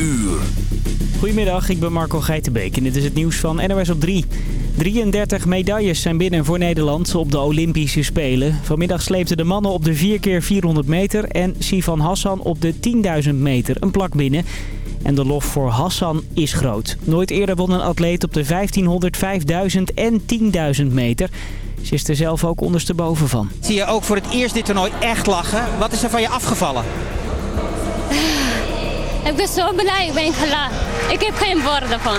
uur. Goedemiddag, ik ben Marco Geitenbeek en dit is het nieuws van NOS op 3. 33 medailles zijn binnen voor Nederland op de Olympische Spelen. Vanmiddag sleepten de mannen op de 4x400 meter en Sivan Hassan op de 10.000 meter een plak binnen. En de lof voor Hassan is groot. Nooit eerder won een atleet op de 1500, 5000 en 10.000 meter. Ze is er zelf ook ondersteboven van. Zie je ook voor het eerst dit toernooi echt lachen. Wat is er van je afgevallen? Ik ben zo blij, ik ben klaar. Ik heb geen woorden van.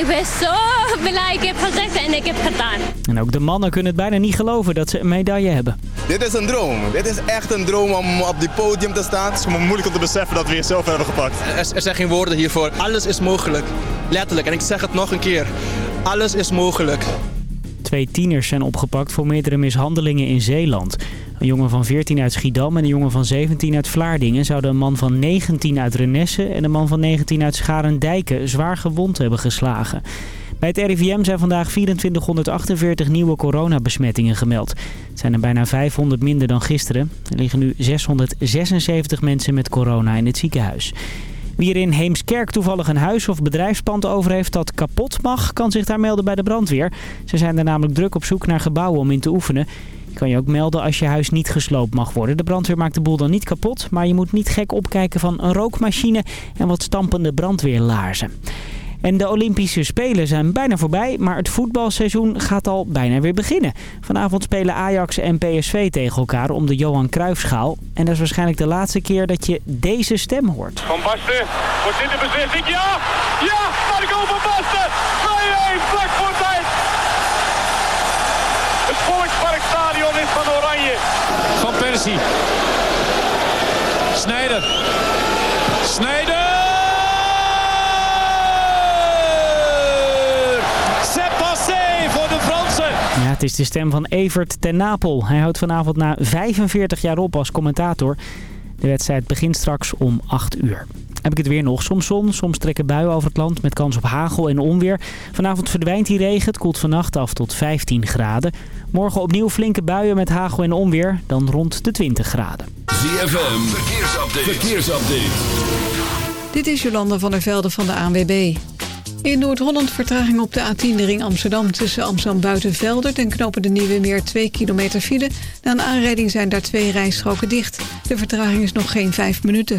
Ik ben zo blij, ik heb gezegd en ik heb gedaan. En ook de mannen kunnen het bijna niet geloven dat ze een medaille hebben. Dit is een droom. Dit is echt een droom om op die podium te staan. Het is gewoon moeilijk om te beseffen dat we hier zelf hebben gepakt. Er, er zijn geen woorden hiervoor. Alles is mogelijk. Letterlijk. En ik zeg het nog een keer. Alles is mogelijk. Twee tieners zijn opgepakt voor meerdere mishandelingen in Zeeland. Een jongen van 14 uit Schiedam en een jongen van 17 uit Vlaardingen... zouden een man van 19 uit Renesse en een man van 19 uit Scharendijken zwaar gewond hebben geslagen. Bij het RIVM zijn vandaag 2448 nieuwe coronabesmettingen gemeld. Het zijn er bijna 500 minder dan gisteren. Er liggen nu 676 mensen met corona in het ziekenhuis. Wie er in Heemskerk toevallig een huis of bedrijfspand over heeft dat kapot mag, kan zich daar melden bij de brandweer. Ze zijn er namelijk druk op zoek naar gebouwen om in te oefenen. Je kan je ook melden als je huis niet gesloopt mag worden. De brandweer maakt de boel dan niet kapot, maar je moet niet gek opkijken van een rookmachine en wat stampende brandweerlaarzen. En de Olympische Spelen zijn bijna voorbij, maar het voetbalseizoen gaat al bijna weer beginnen. Vanavond spelen Ajax en PSV tegen elkaar om de Johan Cruijffschaal. En dat is waarschijnlijk de laatste keer dat je deze stem hoort. Van Basten, wordt dit de? Ja! Ja! Goal van Basten! 2-1, vlak voor Van Persie. Snijder. Snijder! Ja, het is de stem van Evert ten Napel. Hij houdt vanavond na 45 jaar op als commentator. De wedstrijd begint straks om 8 uur. Heb ik het weer nog. Soms zon, soms trekken buien over het land met kans op hagel en onweer. Vanavond verdwijnt die regen. Het koelt vannacht af tot 15 graden. Morgen opnieuw flinke buien met hagel en onweer. Dan rond de 20 graden. ZFM, verkeersupdate. verkeersupdate. Dit is Jolanda van der Velde van de ANWB. In Noord-Holland vertraging op de A10 de ring Amsterdam tussen Amsterdam Buitenveldert en knopen de Nieuwe Meer 2 kilometer file. Na een aanrijding zijn daar twee rijstroken dicht. De vertraging is nog geen 5 minuten.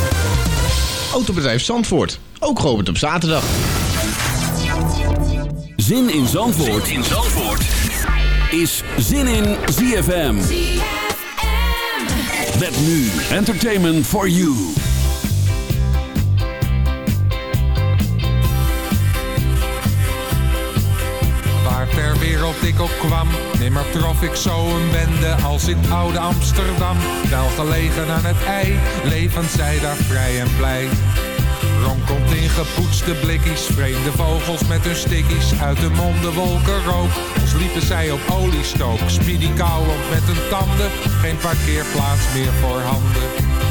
Autobedrijf Zandvoort, ook geopend op zaterdag. Zin in Zandvoort, zin in Zandvoort. is Zin in ZFM. Met nu Entertainment for You. Ter wereld ik ook kwam. Nimmer trof ik zo een bende als in oude Amsterdam. Wel gelegen aan het ei, levend zij daar vrij en blij. Ronkomt in gepoetste blikjes, vreemde vogels met hun stickies. Uit de monden wolken rook, als liepen zij op oliestook. Speedy kauwend met hun tanden, geen parkeerplaats meer voor handen.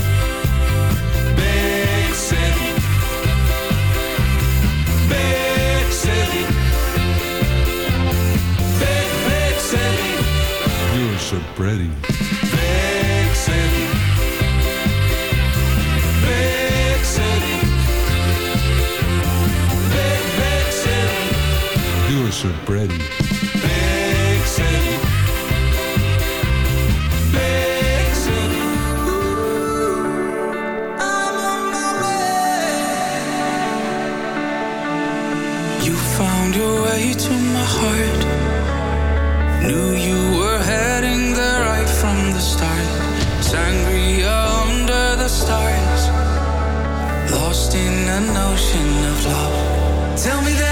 So pretty. Big city. Big city. Big, big city. You're so pretty. Big city. Big city. I'm on my way. You found your way to my heart. Stars. Lost in an ocean of love. Tell me that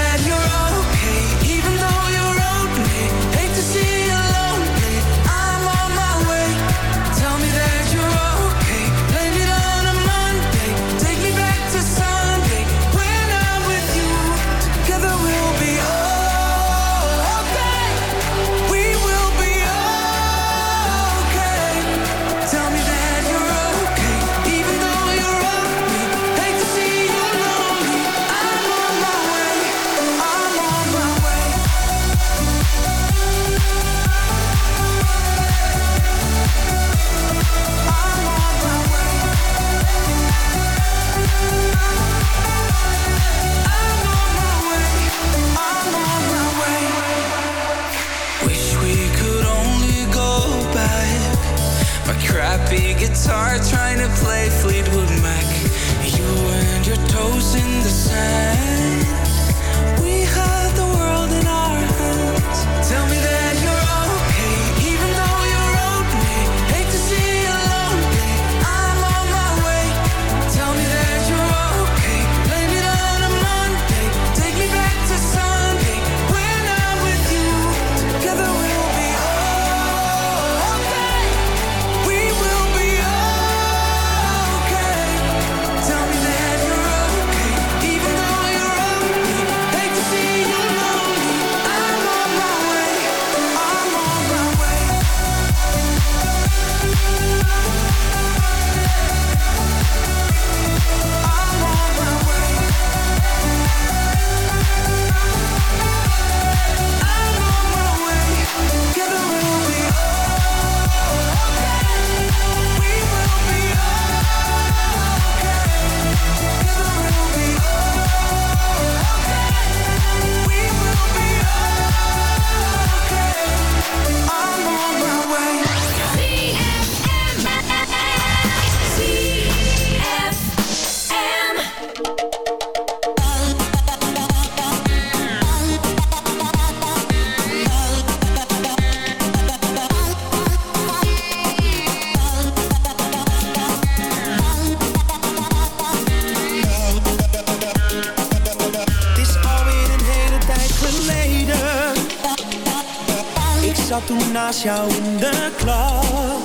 toen naast jou in de klas.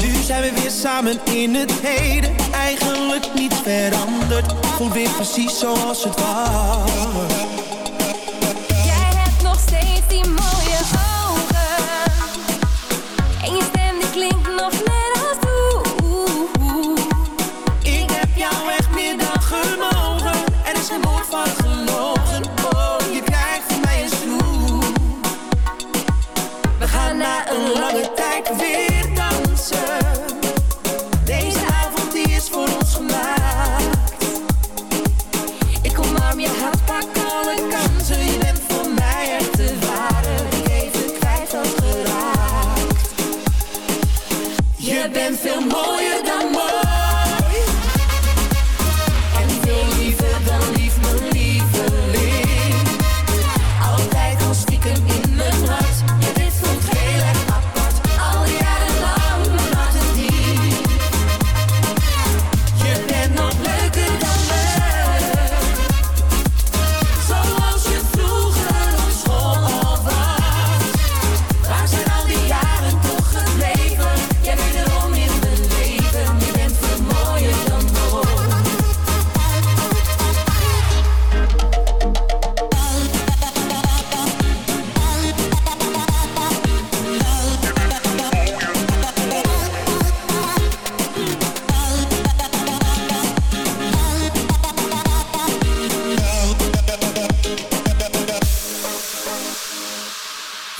Nu zijn we weer samen in het heden. Eigenlijk niets veranderd. Voelt weer precies zoals het was.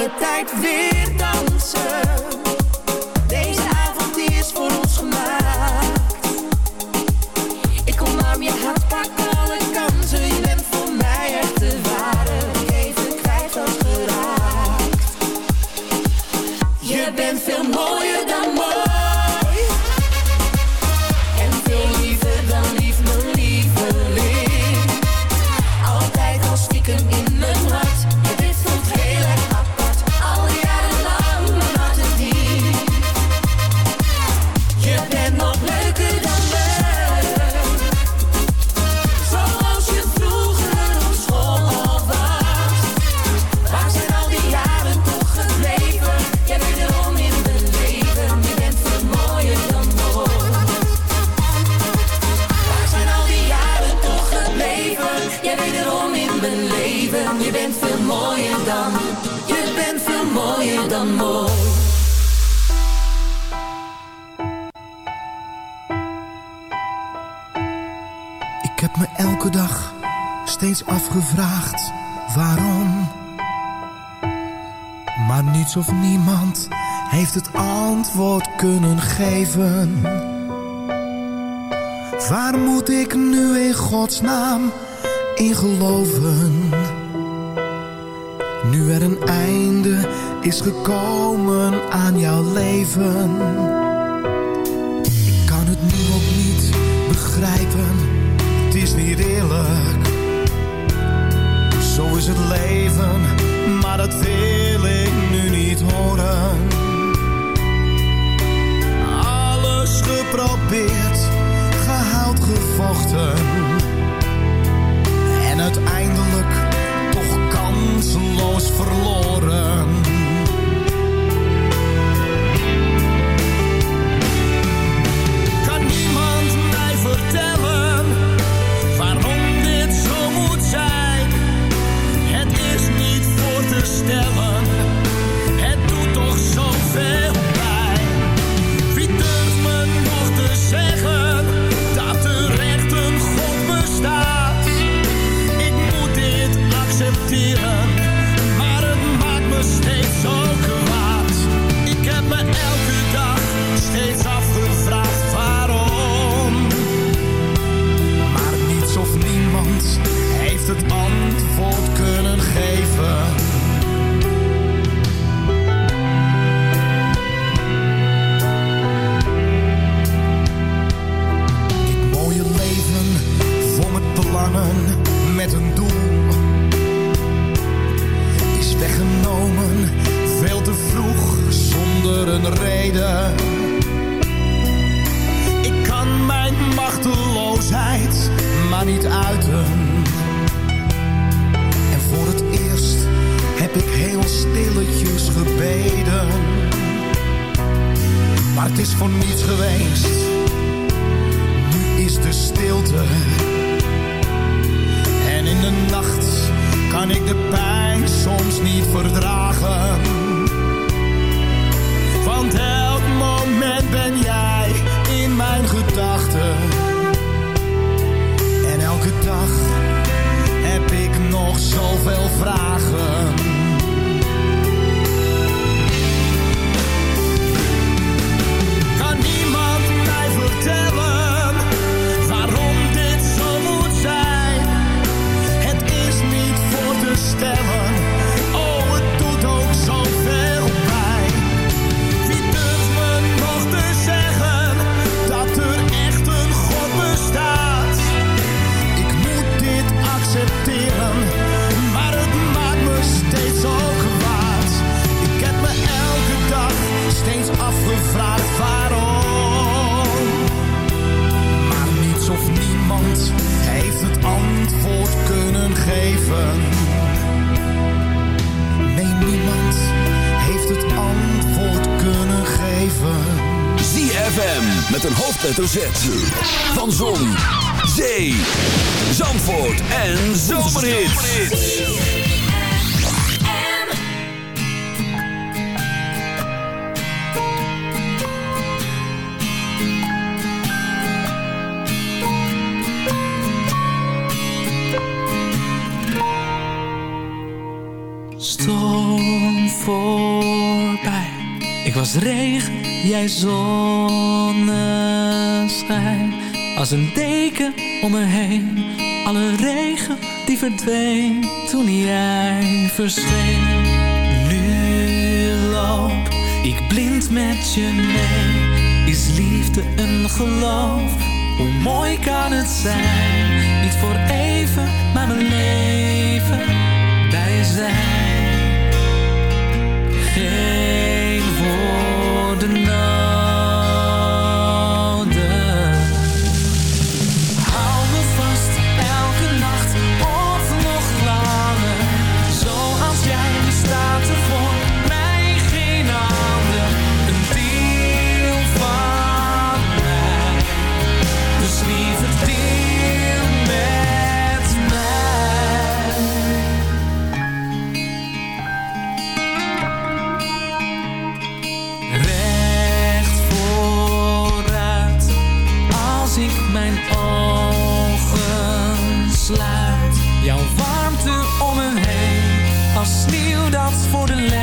alle tijd weer. elke dag steeds afgevraagd waarom. Maar niets of niemand heeft het antwoord kunnen geven. Waar moet ik nu in godsnaam in geloven? Nu er een einde is gekomen aan jouw leven het leven, maar dat wil ik nu niet horen. Alles geprobeerd, gehaald, gevochten. En uiteindelijk toch kansenloos verloren. Het doet toch zoveel pijn. Wie durft me nog te zeggen dat er rechten een God bestaat? Ik moet dit accepteren, maar het maakt me steeds zo kwaad. Ik heb me elke dag steeds Als regen, jij zonneschijn. Als een deken om me heen. Alle regen die verdween toen jij verscheen. Nu loop ik blind met je mee. Is liefde een geloof? Hoe mooi kan het zijn? Niet voor even, maar mijn leven golden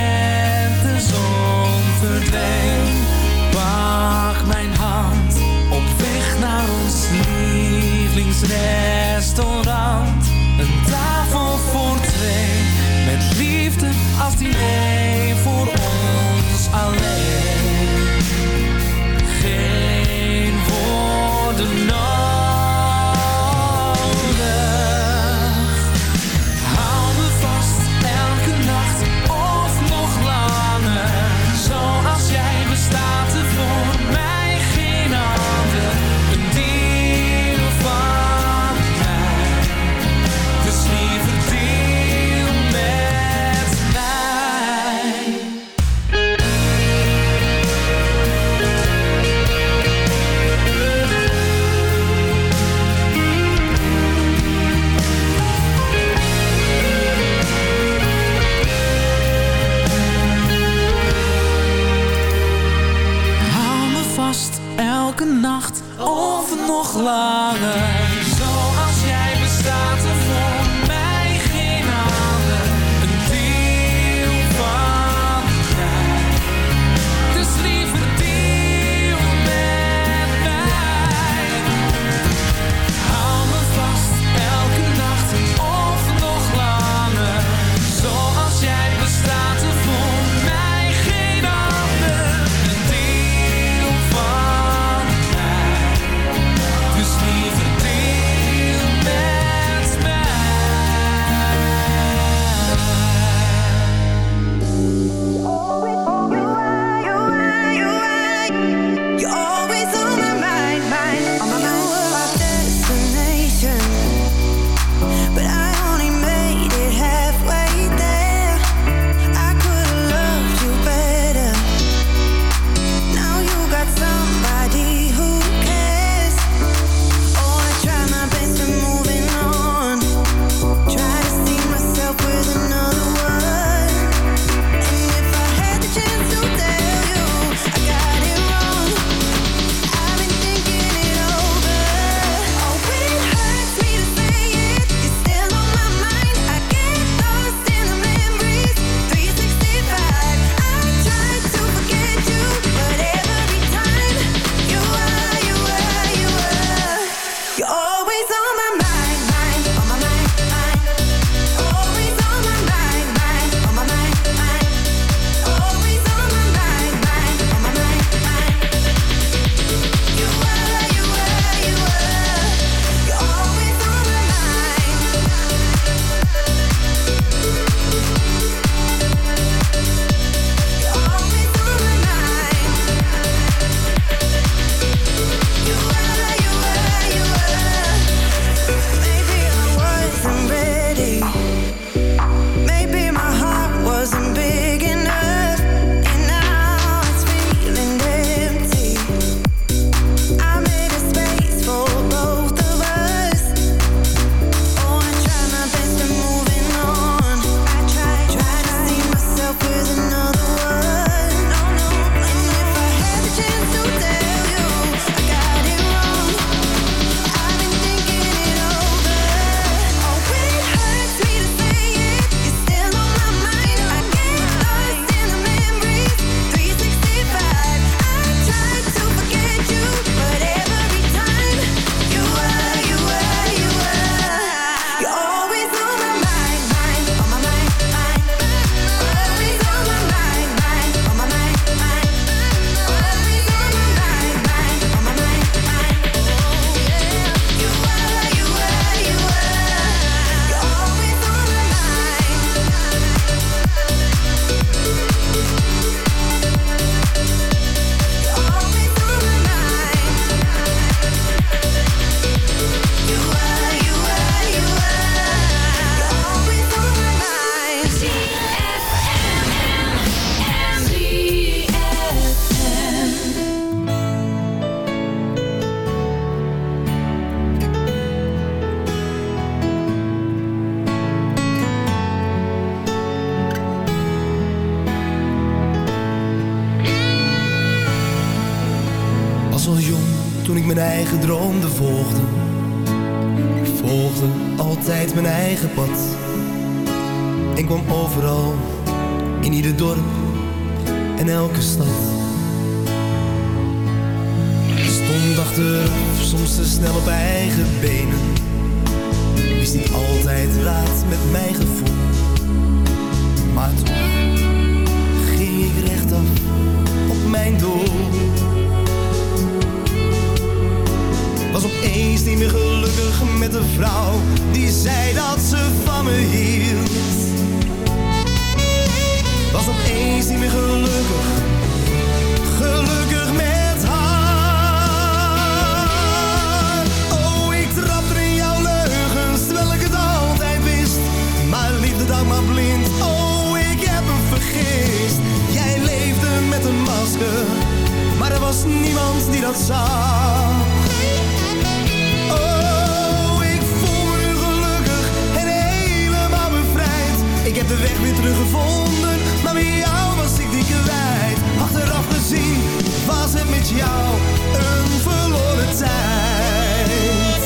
jou een verloren tijd.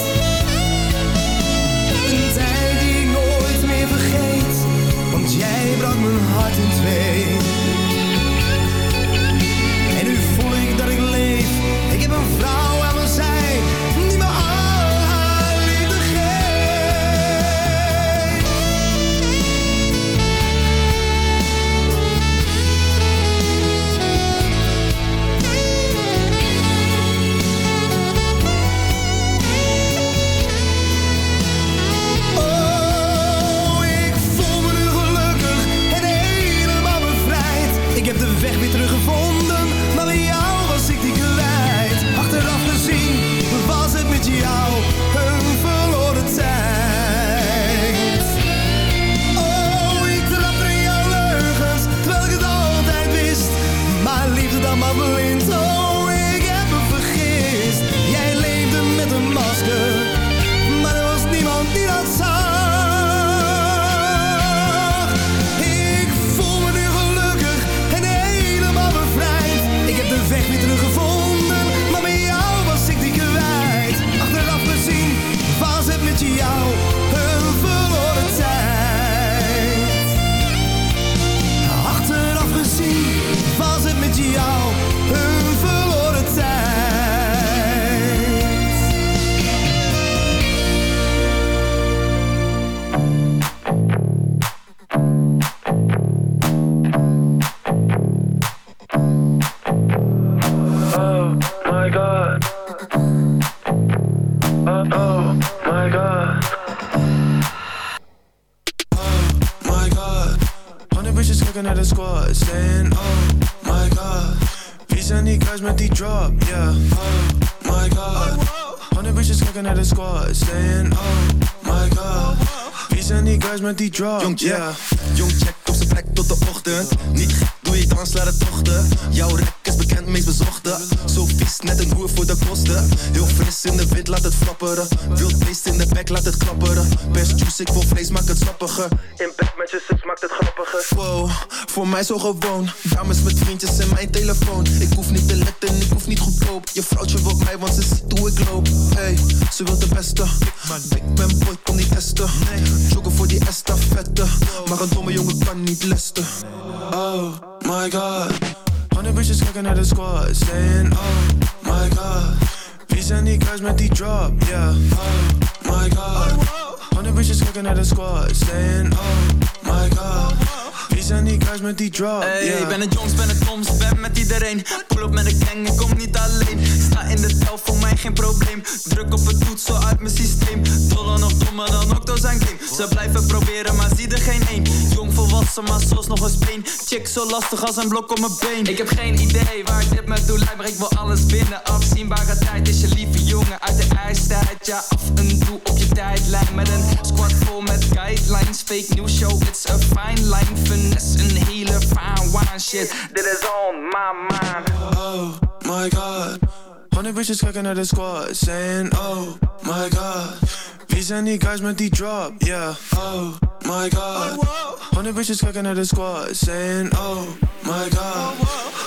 Een tijd die ik nooit meer vergeet, want jij brak mijn hart in twee. Looking at the squad, saying, Oh my god. Wie zijn die guys met die drop? Yeah. Oh my god. Hundred bitches looking at the squad, saying, Oh my god. Wie zijn die guys met die drop? Jong check, yeah. jong check op zijn plek tot de ochtend. Niet gek, doe je dans, laat het tochten. Jouw rek is bekend, meest bezochte. Zo vies, net een hoer voor de kosten. Heel fris in de wind, laat het flapperen. Wild beest in de bek, laat het klapperen. Best juice, ik wil vlees, maak het sappiger. In met je zus, maakt het grappiger. Wow, voor mij zo gewoon. Dames met vriendjes en mijn telefoon. Ik hoef niet te letten, ik hoef niet goedkoop. Je vrouwtje wil mij, want ze ziet hoe ik loop. Hey, ze wil de beste. Ik ben boy, kom niet testen. Joggen voor die estafette. Maar een domme jongen kan niet lesten. Oh my god. Hundred bitches kijken naar de squad. Saying, oh my god. Wie zijn die guys met die drop? Yeah. Oh my god. Hundred bitches kijken naar de squad. Saying, oh my god. Wie zijn die guys met die drop? Hey, yeah. ik ben het jongs, ben het doms, ben met iedereen. Pull op met een gang, ik kom niet alleen. Sta in de tel, voor mij geen probleem. Druk op het toetsel uit mijn systeem. Doller nog dommer dan Octo zijn game. Ze blijven proberen, maar zie er geen één. Jong volwassen, maar zoals nog een speen. Chick zo lastig als een blok op mijn been. Ik heb geen idee waar ik dit met doe lijkt, maar ik wil alles binnen. Afzienbare tijd is je lieve jongen uit de ijstijd. Ja, af en toe op je tijdlijn met een squad vol met guidelines. Fake news show, it's a fine line. Finesse, hele fine wine shit. Dit is on my mind. Oh my god. Hundred bitches kijken naar de squad. Saying, oh my god. Wie zijn die guys met die drop? Yeah. Oh my god. Hundred bitches kijken naar the squad. Saying, oh my god.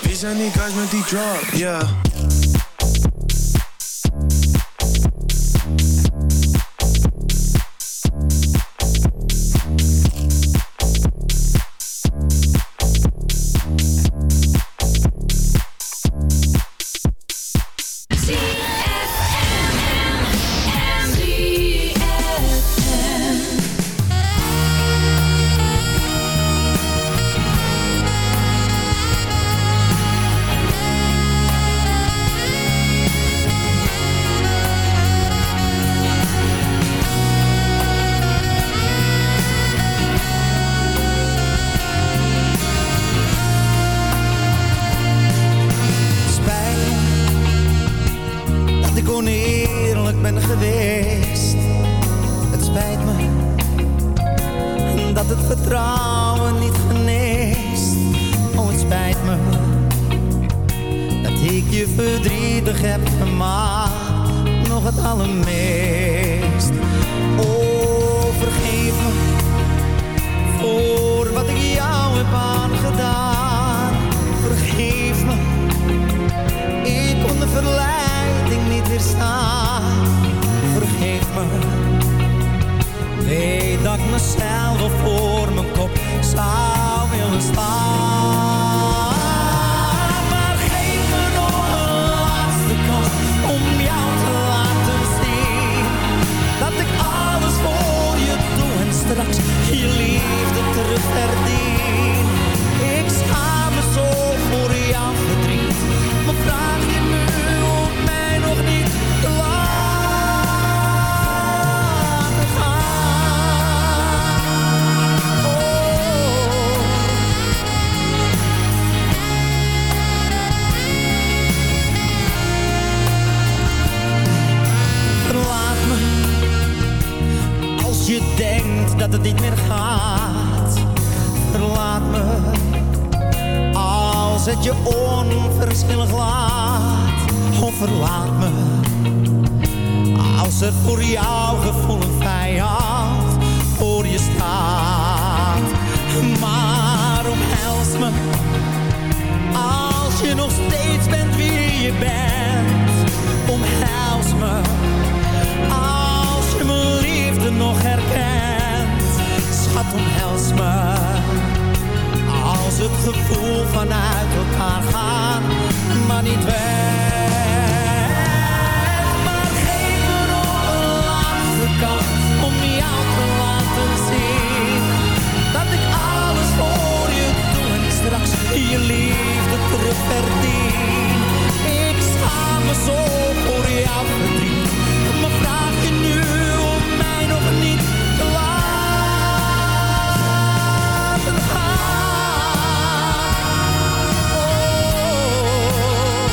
Wie zijn die guys met die drop? Yeah. Oh voor jou een vijand voor je staat. Maar omhels me, als je nog steeds bent wie je bent. Omhels me, als je mijn liefde nog herkent. Schat, omhels me, als het gevoel vanuit elkaar gaat, maar niet weg. je liefde terug verdien. Ik schaam me zo voor jouw verdriet. Maar vraag je nu om mij nog niet te laten gaan. Oh,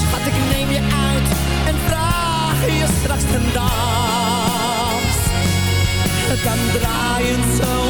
schat, ik neem je uit en vraag je straks een dans. Dan draaien zo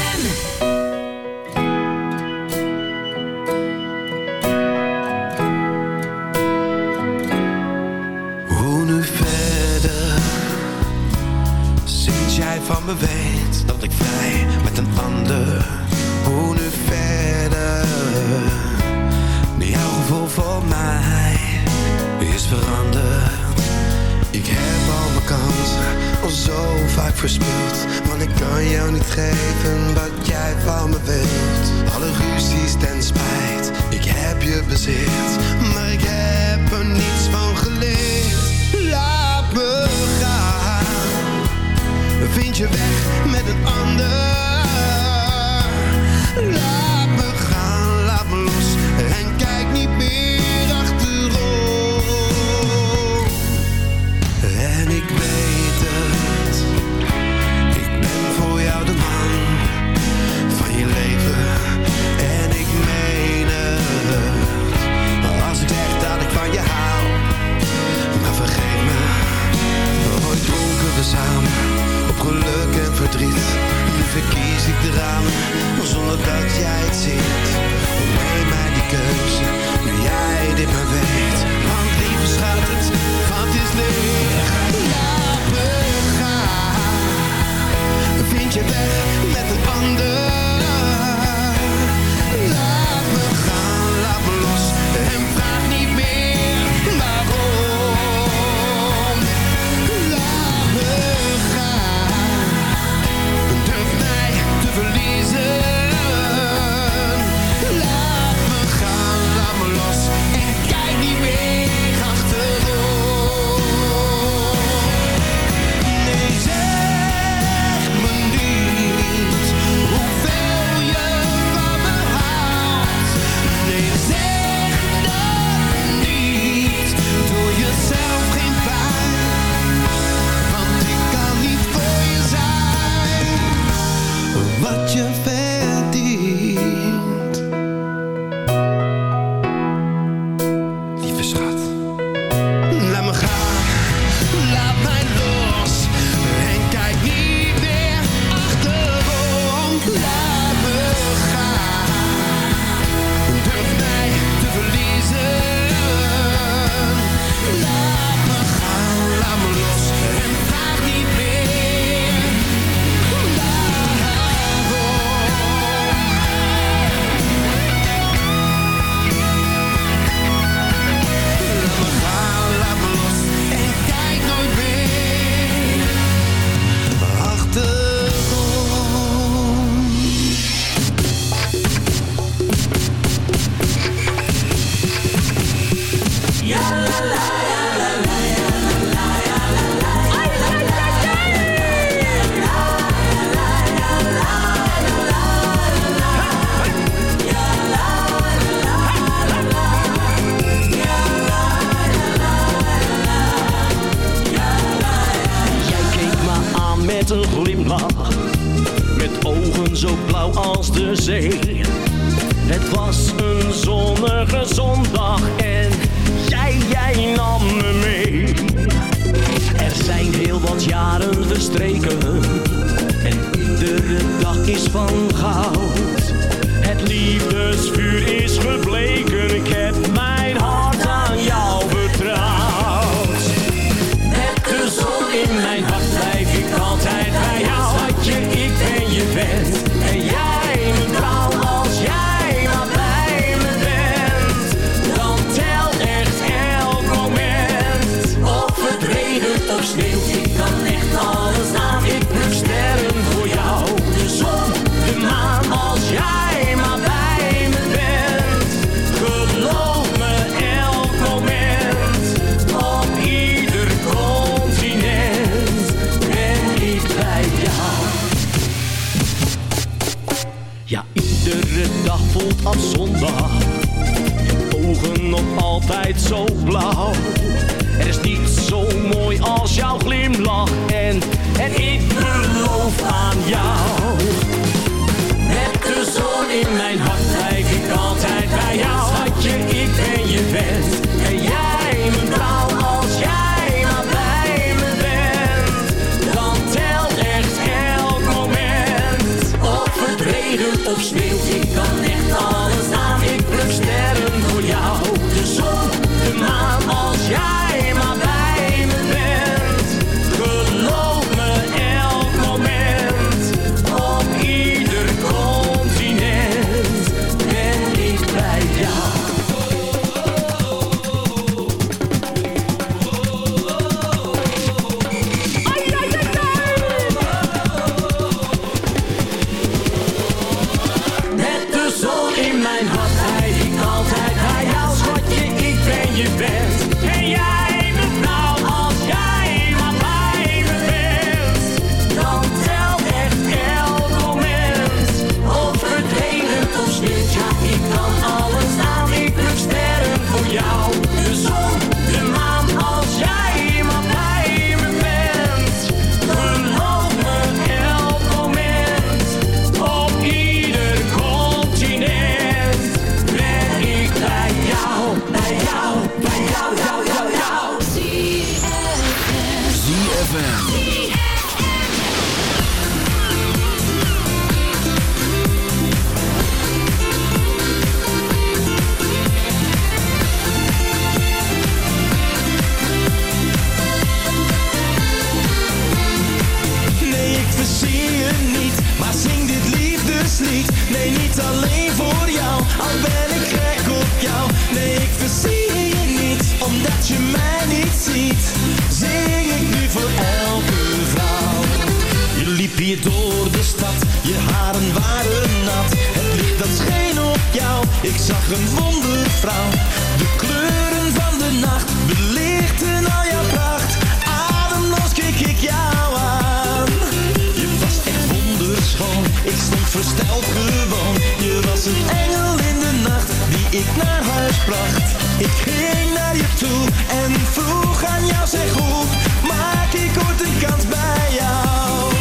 ik naar huis bracht. Ik ging naar je toe en vroeg aan jou zeg hoe maak ik ooit een kans bij jou?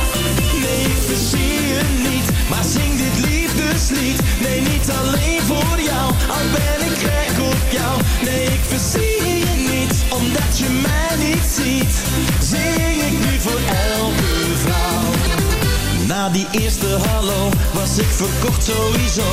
Nee, ik verzie je niet, maar zing dit liefdeslied. Nee, niet alleen voor jou, al ben ik gek op jou. Nee, ik verzie je niet, omdat je mij niet ziet. Zing ik nu voor elke vrouw. Na die eerste hallo was ik verkocht sowieso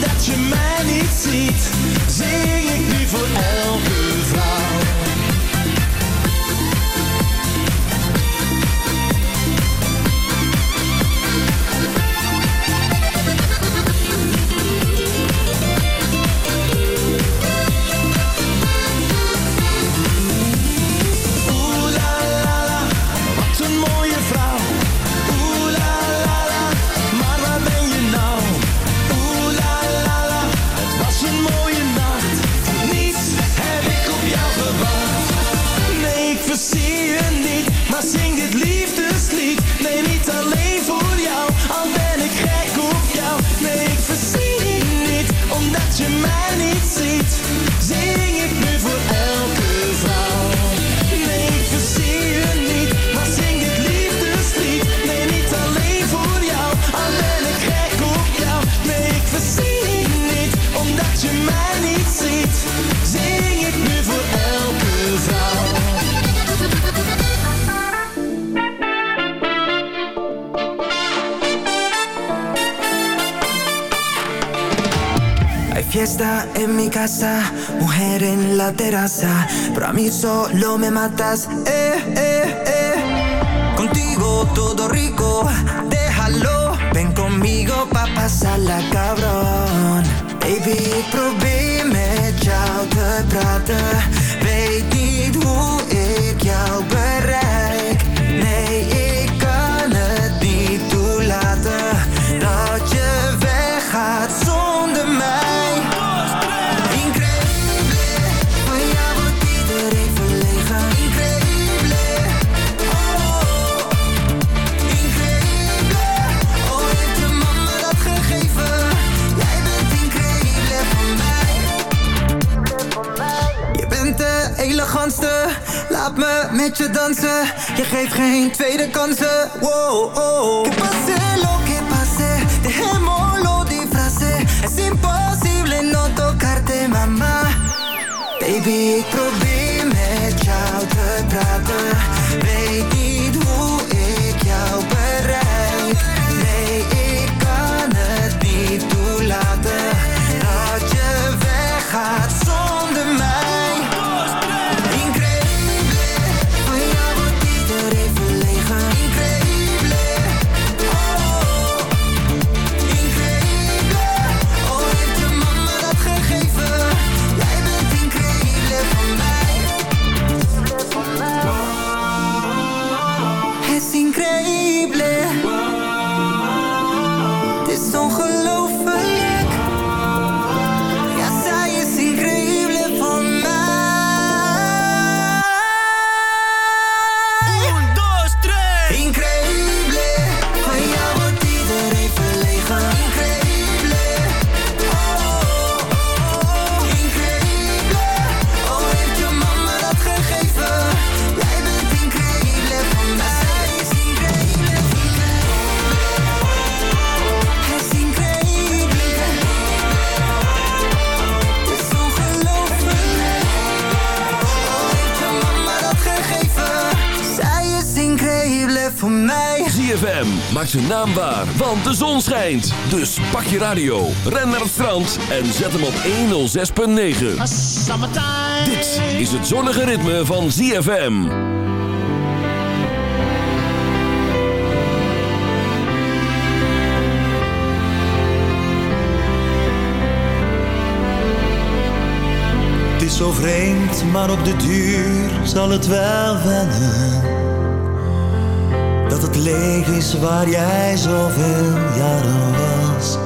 dat je mij niet ziet, zing ik nu voor elk casa, mujer en la terraza, pero a mí solo me matas, eh, eh, eh. Contigo todo rico, déjalo, ven conmigo pa' pasarla cabrón. Baby, probeer jou te praten, weet niet hoe. met je dansen. Je geeft geen tweede kansen. Wow, oh. Que pase lo que pase, dejémoslo di frase. Es imposible no tocarte, mama. Baby, ik probeer. Zijn naam waar, want de zon schijnt. Dus pak je radio, ren naar het strand en zet hem op 106.9. Dit is het zonnige ritme van ZFM. Het is zo vreemd, maar op de duur zal het wel wennen. Het leeg is waar jij zoveel jaren was.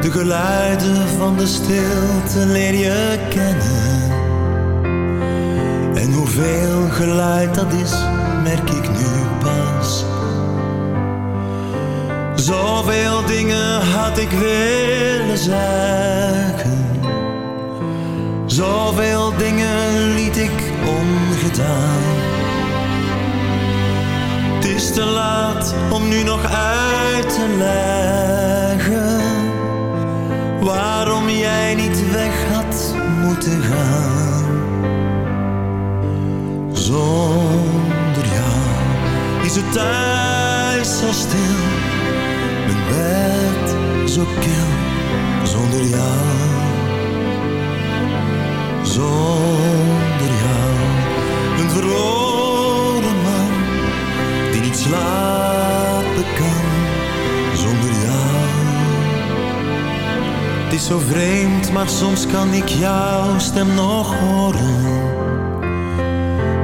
De geluiden van de stilte leer je kennen. En hoeveel geluid dat is, merk ik nu pas. Zoveel dingen had ik willen zeggen. Zoveel dingen liet ik ongedaan. Is te laat om nu nog uit te leggen waarom jij niet weg had moeten gaan. Zonder jou is het thuis zo stil, mijn bed zo kil. Zonder jou zonder jou. Een verloren slapen kan zonder jou. Het is zo vreemd, maar soms kan ik jouw stem nog horen.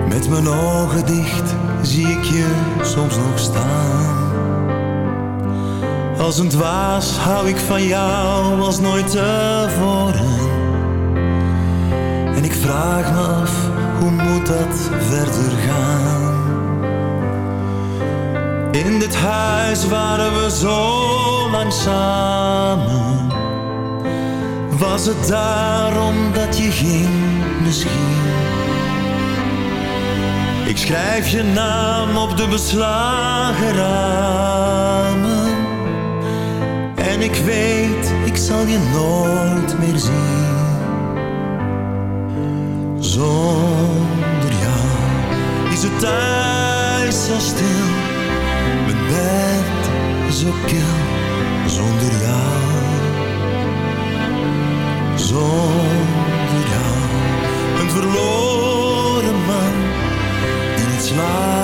Met mijn ogen dicht zie ik je soms nog staan. Als een dwaas hou ik van jou als nooit tevoren. En ik vraag me af, hoe moet dat verder gaan? In dit huis waren we zo lang samen. Was het daarom dat je ging misschien? Ik schrijf je naam op de beslagen ramen. En ik weet, ik zal je nooit meer zien. Zonder jou is het thuis zo stil. Zo kil. Zonder jou. Zonder jou. Een verloren man die niet slapen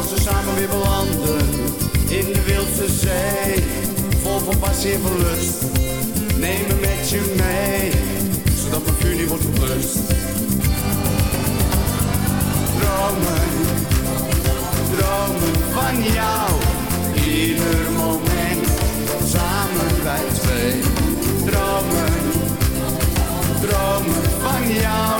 als we samen weer belanden in de wildse zee. Vol van passie en verlust, neem me met je mee, zodat mijn vuur niet wordt verplust. Dromen, dromen van jou, ieder moment, samen bij twee. Dromen, dromen van jou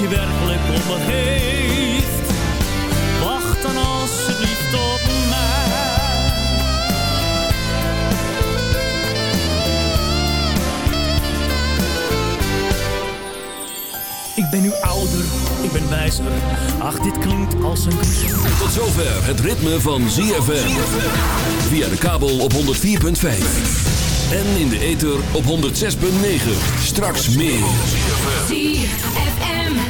je werkelijk om me geeft. Wacht dan alsjeblieft op mij. Ik ben nu ouder, ik ben wijzer. Ach, dit klinkt als een kus. Tot zover het ritme van ZFM. Via de kabel op 104.5. En in de ether op 106.9. Straks meer. ZFM.